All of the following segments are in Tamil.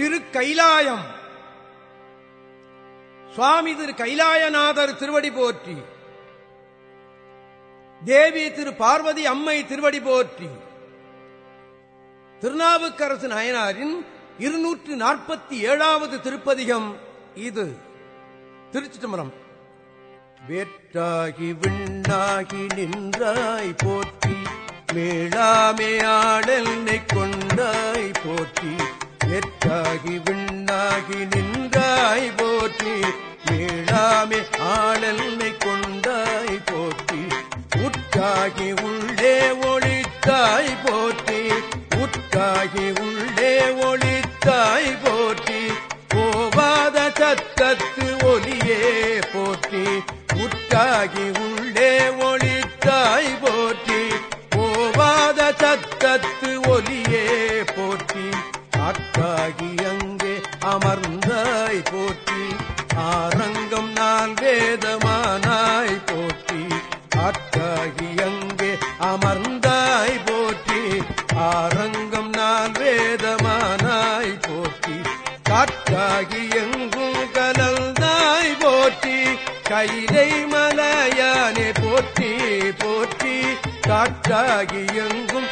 திருக்கைலாயம். சுவாமி திரு கைலாயநாதர் திருவடி போற்றி. தேவி திரு பார்வதி அம்மை திருவடி போற்றி. திருநாவுக்கரசு நாயனாரின் இருநூற்று நாற்பத்தி ஏழாவது திருப்பதிகம் இது. திருச்சி தம்பரம் வேற்றாகி விண்ணாகி நின்றாய் போற்றி. மேளாமே கொண்டாய் போற்றி. நெற்றாகி விண்ணாகி நின்றாய் போற்றி. மேளாமே ஆளல்மை கொண்டாய் போற்றி. உற்றாகி உள்ளே ஒளித்தாய் போற்றி. உற்றாகி உள்ளே ஒளித்தாய் போற்றி. போவாத சத்தத்து ஒலியே போற்றி. உற்றாகி உள்ளே ஒளி ஆற்றாகி அங்கே அமர்ந்தாய் போற்றி. ஆரங்கம் நாள் வேதமானாய் போற்றி. ஆற்றாகி அங்கே அமர்ந்தாய் போற்றி. ஆரங்கம் நாள் வேதமானாய் போற்றி. காற்றாகி எங்கும் கலந்தாய் போற்றி. கைலை மலையானே போற்றி போற்றி. காற்றாகி எங்கும்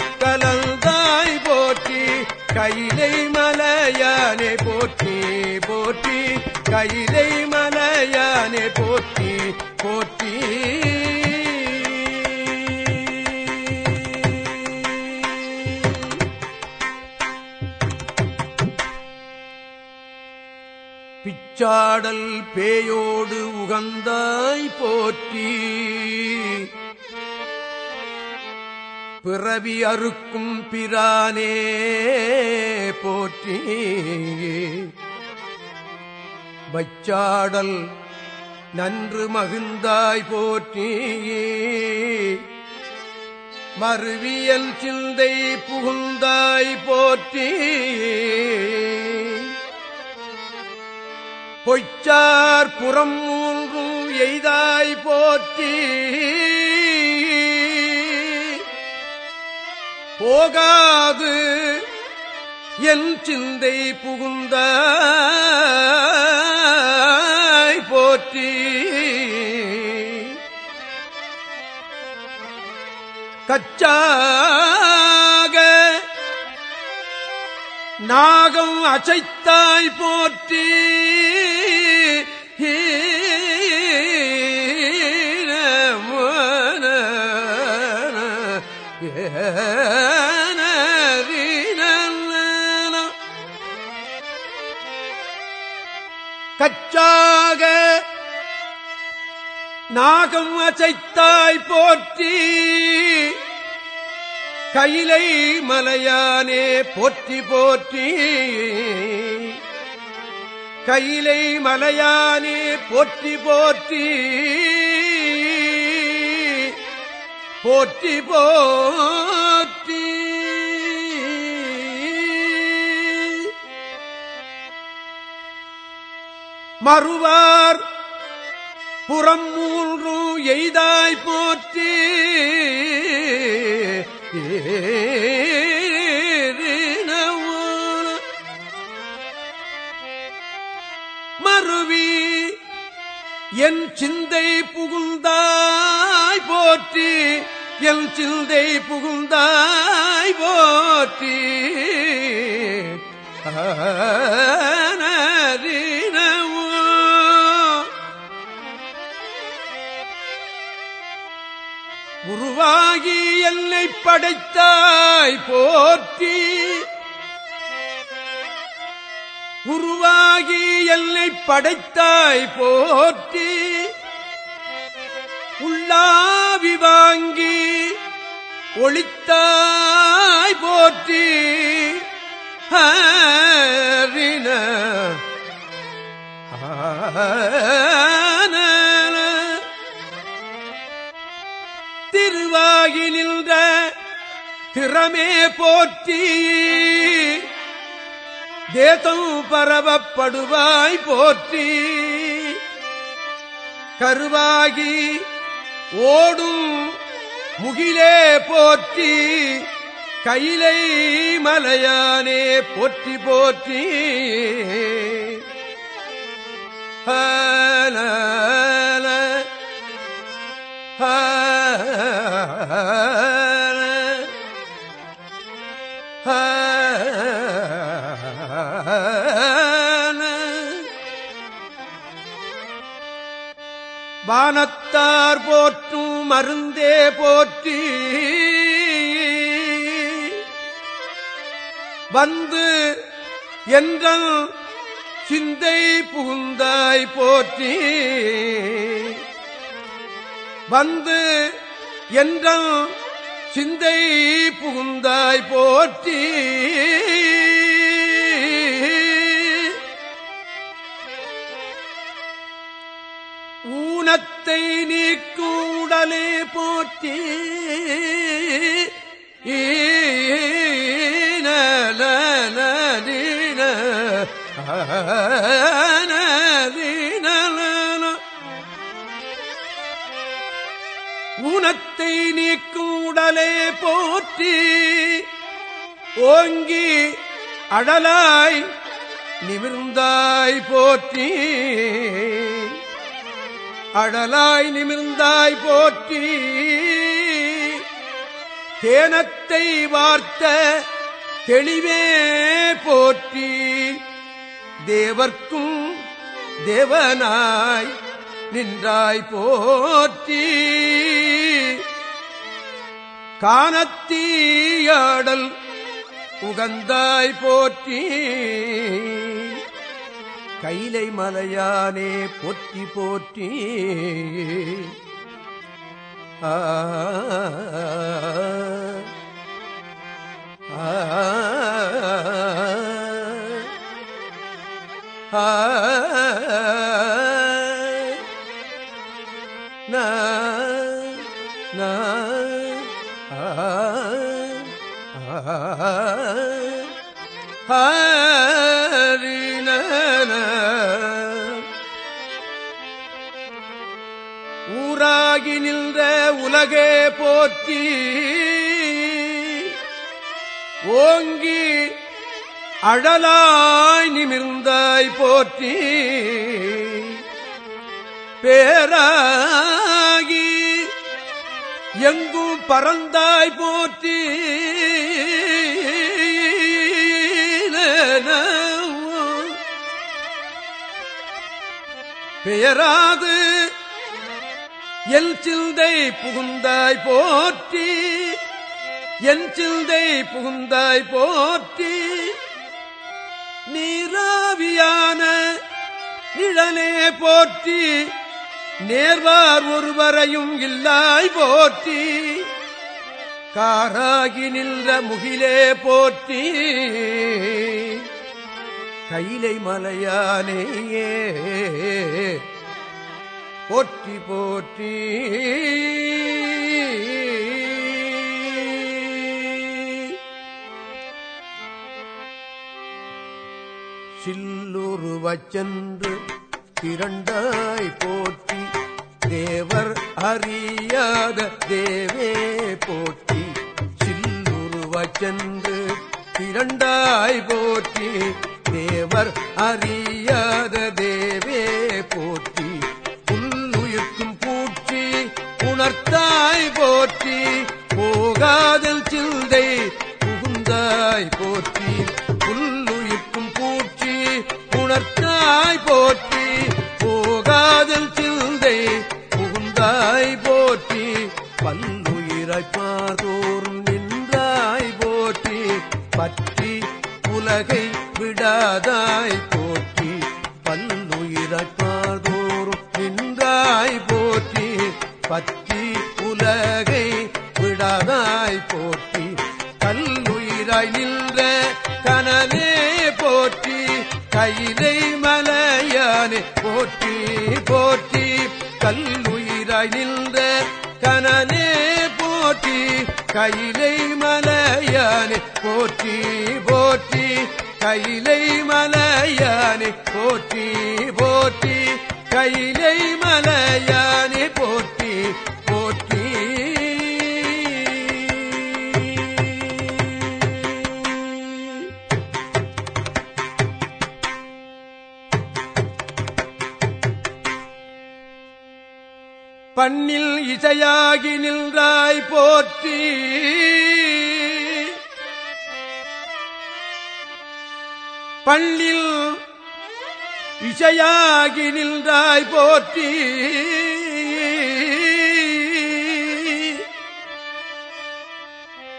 கைலை மலையானே போற்றி போற்றி. கைலை மலையானே போற்றி போற்றி. பிச்சாடல் பேயோடு உகந்தாய் போற்றி. பிறவி அறுக்கும் பிரானே போற்றி வச்சாடல் நன்று மகிழ்ந்தாய் போற்றி மறுவியல் சிந்தை புகுந்தாய் போற்றி பொய்ச்சார் புறம் மூன்றும் எய்தாய் போற்றி. போகாது. என் சிந்தை புகுந்த போற்றி. கச்சாக நாகம் அசைத்தாய் போற்றி. கச்சாக நாகம் அசைத்தாய் போற்றி. கையிலை மலையானே போற்றி போற்றி. கையிலை மலையானே போற்றி போற்றி. போற்றி போ மறுவார். புறம் மூன்று எய்தாய் போற்றி. மறுவி என் சிந்தை புகுந்தாய் போற்றி. என் சிந்தை புகுந்தாய் போற்றி. உருவாகி என்னை படைத்தாய் போற்றி. உருவாகி என்னை படைத்தாய் போற்றி. உள்ளாவி வாங்கி ஒளித்தாய் போற்றி. ஹரின ஆ திறமே போற்றி. தேசம் பரவப்படுவாய் போற்றி. கருவாகி ஓடும் முகிலே போற்றி. கையிலை மலையானே போற்றி போற்றி. ஹல வானத்தார் போற்றும் மருந்தே போற்றி. வந்து என்றல் சிந்தை புகுந்தாய் போற்றி. வந்து என்றல் சிந்தை புகுந்தாய் போற்றி. ஊனத்தை நீக்கூடலே போற்றி. ஈனலனதீன ஓங்கி அடலாய் நிமிர்ந்தாய் போற்றி. அடலாய் நிமிர்ந்தாய் போற்றி. தேனத்தை வார்த்த தெளிவே போற்றி. தேவர்க்கும் தேவனாய் நின்றாய் போற்றி. காணத்தீயாடல் உகந்தாய் போற்றி. கைலை மலையானே பொத்தி போற்றி. ஆ ஆ உலகே போற்றி. ஓங்கி அழலாய் நிமிர்ந்தாய் போற்றி. பேராகி எங்கும் பறந்தாய் போற்றி. பெயராது எல் சிந்தை புகுந்தாய் போற்றி. என் சிந்தை புகுந்தாய் போற்றி. நீராவியான நிழலே போற்றி. நேர்வார் ஒருவரையும் இல்லாய் போற்றி. காராகி நின்ற முகிலே போற்றி. கைலை மலையானேயே போற்றி போற்றி. சில்லுருவச்சென்று திரண்டாய் போற்றி. தேவர் அறியாத தேவே போற்றி. சில்லுருவச்சென்று திரண்டாய் போற்றி. தேவர் அறியாத தேவே போற்றி. உணர்த்தாய் போற்றி போகாதல் சிந்தை புகுந்தாய் போற்றி புல்லுயிர்க்கும் பூச்சி உணர்த்தாய் போற்றி போகாதல் சிந்தை புகுந்தாய் போற்றி பல்லுயிராய் பார்த்தோறும் நின்றாய் போற்றி பற்றி உலகை விடாதாய் போற்றி பல்லுயிராய் கல்லுயிராய் நின்ற கனவே போற்றி கையிலை மலையானே போற்றி போற்றி. கல்லுயிராய் நின்ற கனலே போற்றி கையிலை மலையானே போற்றி போற்றி. கையிலை மலையானே போற்றி போற்றி. கையிலை மலையானே பண்ணில் இசையாகி நின்றாய் போற்றி. பள்ளில் இசையாகி நின்றாய் போற்றி.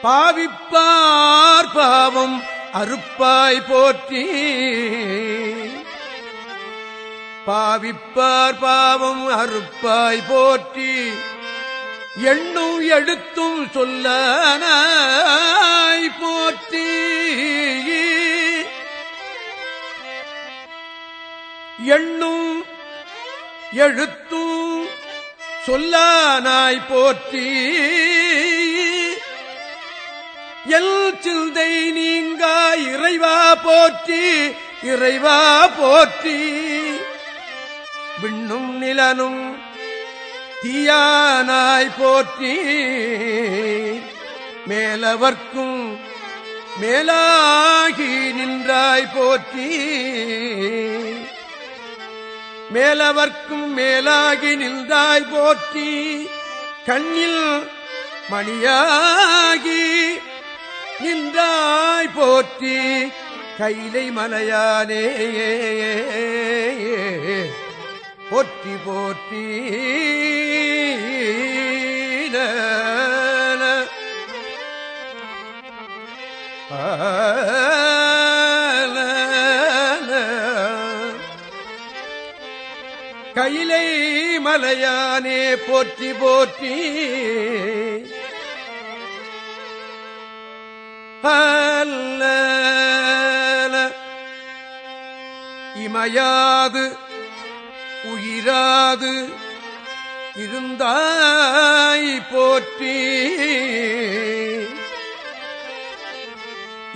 பாவிப்பார் பாவம் அறுப்பாய் போற்றி. பாவிப்பார் பாவம் அறுப்பாய் போற்றி எண்ணும் எடுத்தும் சொல்லனாய் போற்றி. எண்ணும் எழுத்தும் சொல்லானாய் போற்றி. எல் சிந்தை நீங்கா இறைவா போற்றி இறைவா போற்றி. விண்ணும் நிலனும் தீயானாய் போற்றி. மேலவர்க்கும் மேலாகி நின்றாய் போற்றி. மேலவர்க்கும் மேலாகி நின்றாய் போற்றி. கண்ணில் மணியாகி நின்றாய் போற்றி. கைலை மலையானே போற்றி போற்றி. கைலை மலையானே போற்றி போற்றி. அல்ல இமையாது உயிராது. இருந்தாய் போற்றி.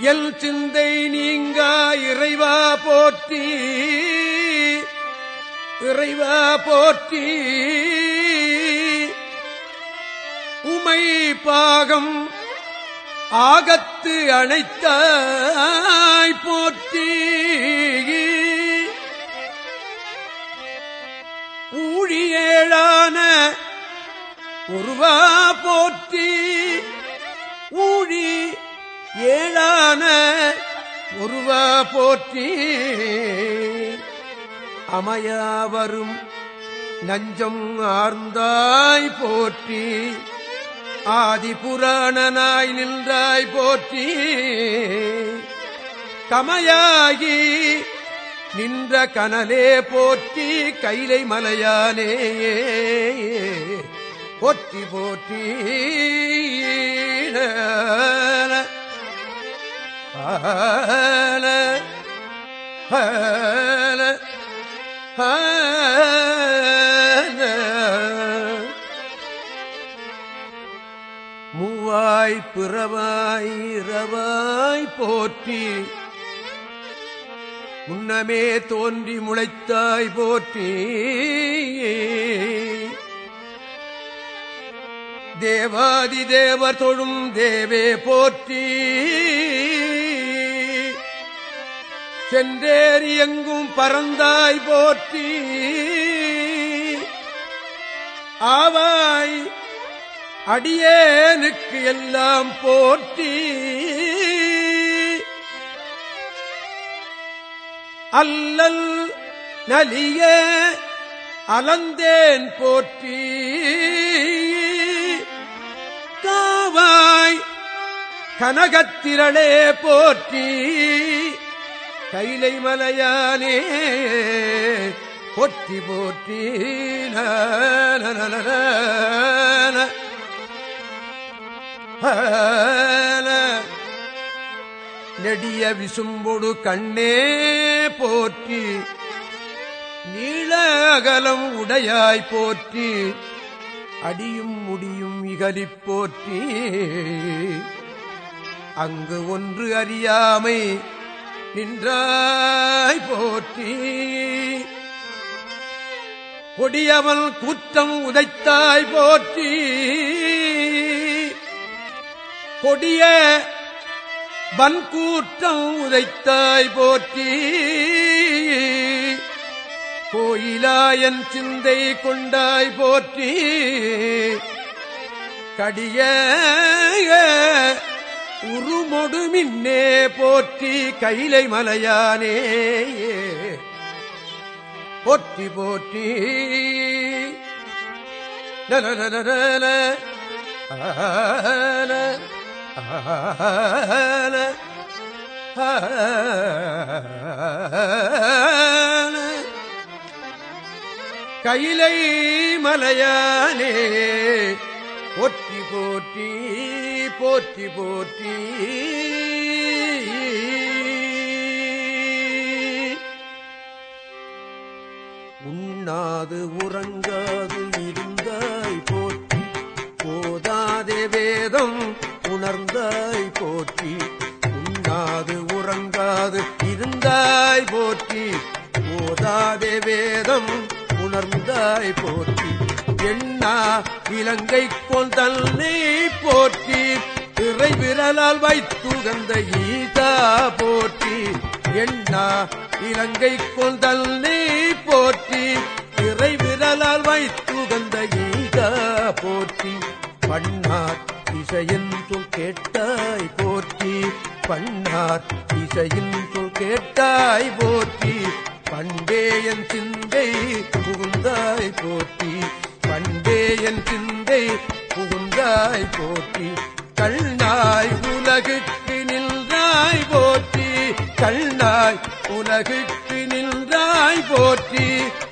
எல் சிந்தை நீங்கா இறைவா போற்றி. இறைவா போற்றி. உமை பாகம் ஆகத்து அணைத்தாய் போற்றி. ஏழான உருவா போற்றி ஊழி ஏழான உருவா போற்றி அமையாவரும் நஞ்சம் ஆர்ந்தாய் போற்றி ஆதி புராணனாய் நின்றாய் போற்றி கமையாகி நின்ற கனலே போற்றி கைலை மலையானே. போற்றி போற்றி. ஆன மூவாய் பிறவாய் இரவாய் போற்றி முன்னமே தோன்றி முளைத்தாய் போற்றி. தேவாதி தேவர் தொழும் தேவே போற்றி. சென்றேறி எங்கும் பறந்தாய் போற்றி. ஆவாய் அடியேனுக்கு எல்லாம் போற்றி. அல்லல் நலிய அலந்தேன் போற்றி. காவாய் கனகத்திரளே போற்றி. கைலை மலையானே பொற்றி போற்றி. நன நெடிய விசும்பொடு கண்ணே போற்றி. நீள அகலம் உடையாய் போற்றி. அடியும் முடியும் இகலி போற்றி. அங்கு ஒன்று அறியாமை நின்றாய் போற்றி. கொடியவள் குற்றம் உதைத்தாய் போற்றி. கொடிய வன்கூற்றம் உதைத்தாய் போற்றி. கோயிலாயன் சிந்தை கொண்டாய் போற்றி. கடிய உருமொடு மின்னே போற்றி. கைலை மலையானே போற்றி போற்றி. நலனலனல, கையிலை மலையானே போற்றி போற்றி போற்றி போற்றி உண்ணாது உறங்காது இருந்தாய் போற்றி. போதாதே வேதம் போற்றி. உண்ணாது உறங்காது இருந்தாய் போற்றி. போதாதே வேதம் உணர்ந்தாய் போற்றி. எண்ணா இலங்கை கொந்தல் நீ போற்றி. திரை விரலால் வைத்துகந்த ஈதா போற்றி. எண்ணா இலங்கை கொந்தல் நீ போற்றி. திரை விரலால் வைத்துகந்த ஈதா போற்றி. பன்னாட்டு இசையின் சொல் கேட்டாய் போற்றி. பண்ணார் இசையின் சொல் கேட்டாய் போற்றி. பண்டேயன் சிந்தை புகுந்தாய் போற்றி. பண்டேயன் சிந்தை புகுந்தாய் போற்றி. கண்ணாய் உலகுக்கு நின்றாய் போற்றி. கண்ணாய் உலகுக்கு நின்றாய் போற்றி.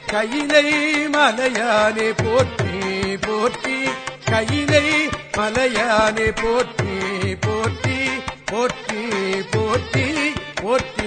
கையிலை மலையானே போற்றி போற்றி. கையிலை மலையானே போற்றி போற்றி போற்றி போற்றி போற்றி.